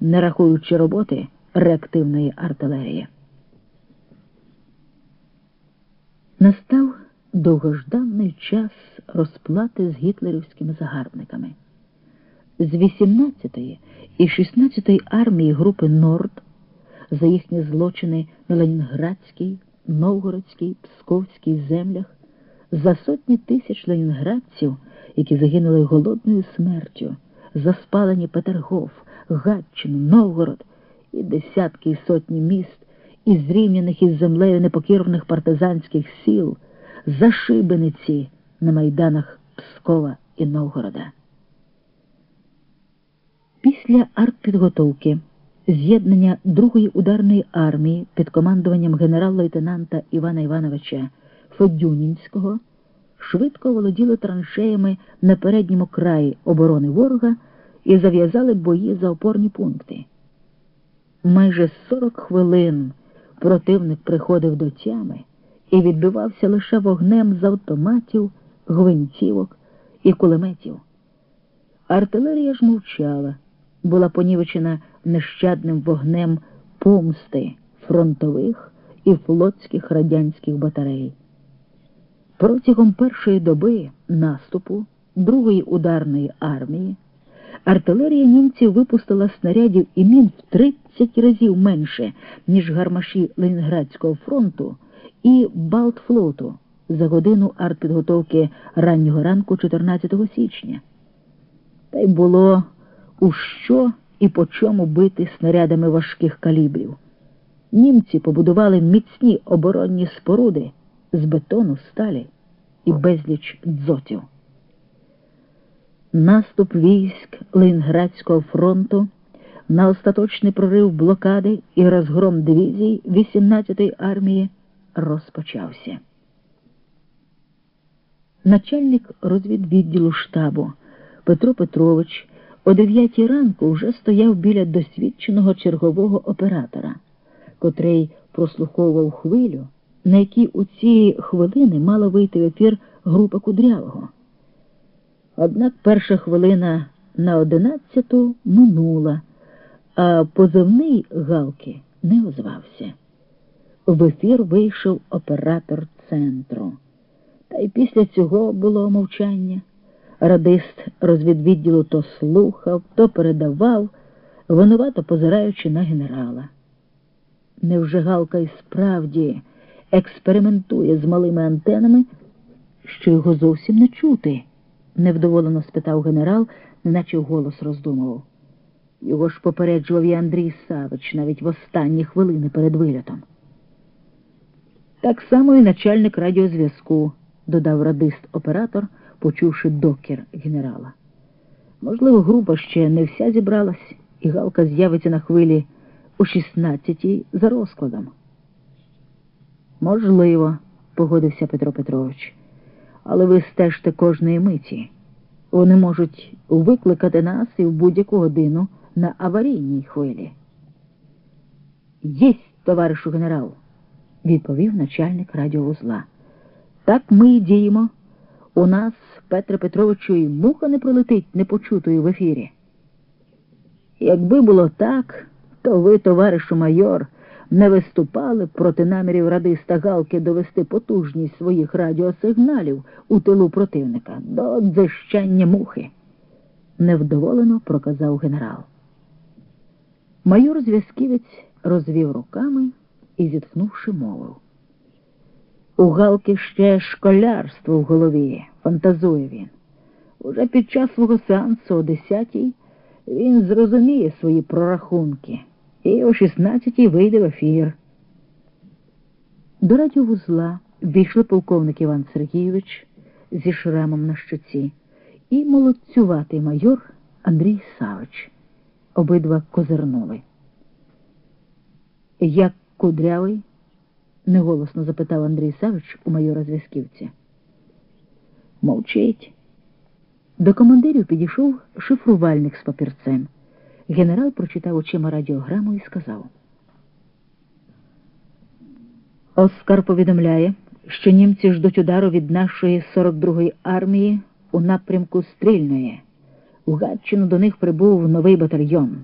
не рахуючи роботи реактивної артилерії. Настав довгожданий час розплати з гітлерівськими загарбниками. З 18-ї і 16-ї армії групи Норд за їхні злочини на Ленінградській, Новгородській, Псковській землях, за сотні тисяч ленінградців, які загинули голодною смертю, за спалені Петергоф, Гатчину, Новгород і десятки і сотні міст, і зрівняних із землею непокірних партизанських сіл, за шибениці на майданах Пскова і Новгорода. Після артпідготовки з'єднання Другої ударної армії під командуванням генерал-лейтенанта Івана Івановича Федюнінського швидко володіли траншеями на передньому краї оборони ворога і зав'язали бої за опорні пункти. Майже 40 хвилин противник приходив до тями і відбивався лише вогнем з автоматів, гвинтівок і кулеметів. Артилерія ж мовчала, була понівечена нещадним вогнем помсти фронтових і флотських радянських батарей. Протягом першої доби наступу Другої ударної армії артилерія німців випустила снарядів і мін в 30 разів менше, ніж гармаші Ленінградського фронту і Балтфлоту за годину артпідготовки раннього ранку 14 січня. Та й було у що і по чому бити снарядами важких калібрів. Німці побудували міцні оборонні споруди з бетону, сталі і безліч дзотів. Наступ військ Ленінградського фронту на остаточний прорив блокади і розгром дивізій 18-ї армії розпочався. Начальник розвідвідділу штабу Петро Петрович о 9 ранку вже стояв біля досвідченого чергового оператора, котрий прослуховував хвилю, на якій у ці хвилини мала вийти в ефір група Кудрявого. Однак перша хвилина на одинадцяту минула, а позивний Галки не озвався. В ефір вийшов оператор центру. Та й після цього було мовчання. Радист розвідвідділу то слухав, то передавав, винувато позираючи на генерала. Невже Галка і справді експериментує з малими антенами, що його зовсім не чути? Невдоволено спитав генерал, неначе голос роздумував. Його ж попереджував і Андрій Савич навіть в останні хвилини перед вилітом. Так само і начальник радіозв'язку, додав радист-оператор, почувши докір генерала. Можливо, група ще не вся зібралась, і Галка з'явиться на хвилі о 16-й за розкладом. Можливо, погодився Петро Петрович, але ви стежте кожної миті. Вони можуть викликати нас і в будь-яку годину на аварійній хвилі. Єсть, товаришу генерал, відповів начальник радіовузла. Так ми й діємо. У нас, Петре Петровичу, і муха не пролетить непочутою в ефірі. Якби було так, то ви, товаришу майор, не виступали проти намірів радиста Галки довести потужність своїх радіосигналів у тилу противника до дзищання мухи, невдоволено проказав генерал. Майор зв'язківець розвів руками і, зітхнувши, мовив. У Галки ще школярство в голові, фантазує він. Уже під час свого сеансу о десятій він зрозуміє свої прорахунки і о 16-й вийде в ефір. До радіовузла війшли полковник Іван Сергійович зі шрамом на щоці і молодцюватий майор Андрій Савич. Обидва козирнули. Як кудрявий? неголосно запитав Андрій Савич у майора зв'язківця. Мовчить. До командирів підійшов шифрувальник з папірцем. Генерал прочитав очима радіограму і сказав. Оскар повідомляє, що німці ждуть удару від нашої 42-ї армії у напрямку Стрільної. У Гатчину до них прибув новий батальйон.